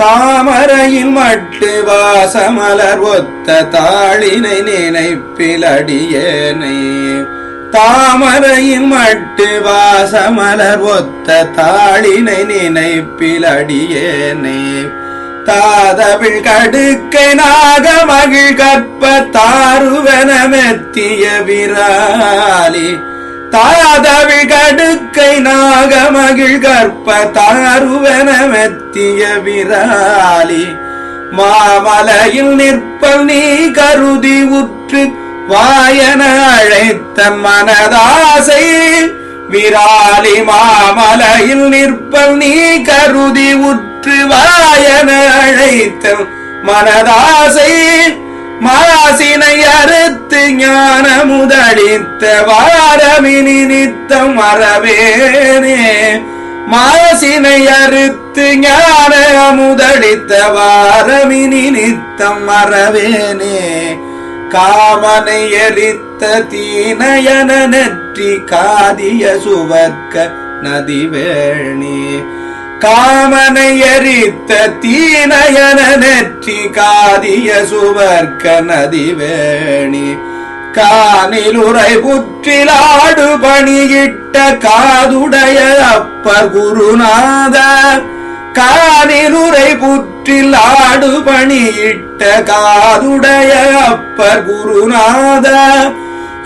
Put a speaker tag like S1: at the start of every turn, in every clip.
S1: தாமரையின் மட்டு வாசமலர் ஒத்த தாளினை நினைப்பிலடியேனை தாமரையின் மட்டு வாசமலர் ஒத்த தாளினை நினைப்பிலடியேனை தாதவில் கடுக்கை நாக மகிழ் கற்ப தாருவனமெத்திய விராலி. தாதவிழ் கடுக்கை நாகமகிழ் கற்ப தாருவன மெத்திய விராலி. மாமலையில் நிற்பல் நீ கருதி உற்று வாயன அழைத்த மனதாசை. விராலி மாமலையில் நிற்பல் நீ கருதி உற்று வாயன அழைத்த மனதாசை. மாசினை அறுத்து ஞான முதளித்த வாரமினி நித்தம் வரவேனே. மாசினை அறுத்து ஞான முதளித்த வாரமினி நித்தம் மறவேனே காமனை எரித்த தீனயன நெற்றி காதிய சுவர்க்க நதிவேணி. காமனை எரித்த தீனயன நெற்றி காதிய சுவர்க்க நதிவேணி காணிலுரை புற்றிலாடு பணியிட்ட காதுடைய அப்பர் குருநாத. காணிலுரை புற்றில் ஆடு பணியிட்ட காதுடைய அப்பர் குருநாதர்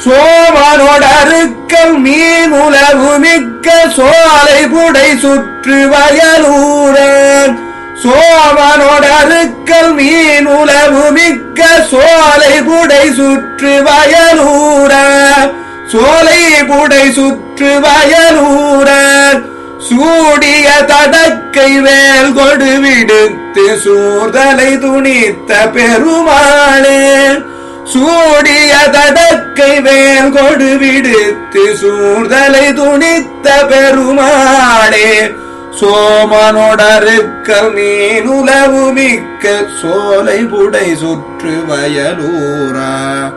S1: சோமனோடருக்கல் மீன் உலவு மிக்க சோலை புடை சுற்று வயலூரன். சோமனோடருக்கல் மீன் உலவு மிக்க சோலை புடை சுற்று வயலூரன். சோலை புடை சுற்று வயலூரன். சூடிய தடக்கை வேல் கொடு விடுத்து சூர்தலை துணித்த பெருமாளே. சூடிய தடக்கை வேல் கொடு விடுத்து சூர்தலை துணித்த பெருமாளே. சோமனொடருக்கல் மீனுலவு மிக்க சோலை புடை சுற்று வயலூரா.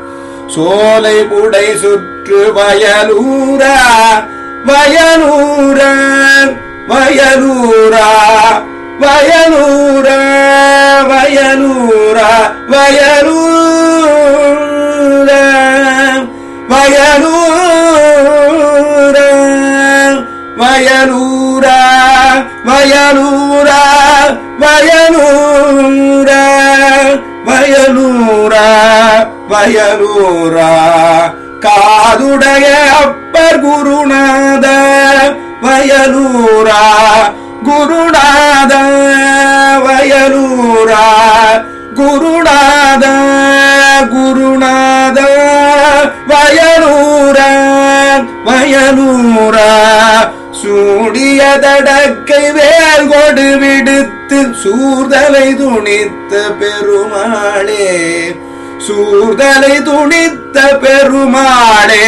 S1: சோலை புடை சுற்று வயலூரா. வயலூரா வயலூரா. வயலூர வயலூரா வயலூரா வயலூரா வயலூரா வயலூரா காதுடைய அப்பர் குருநாத வயலூரா குருநாத வயலூரா குருநாத குருநாத வய வயலூரா சூடியதடக்கை வேல் கொடு விடுத்து சூர்தலை துணித்த பெருமாளே சூர்தலை துணித்த பெருமாளே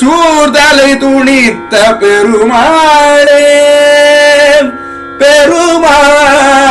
S1: சூர்தலை துணித்த பெருமாளே பெருமாள்.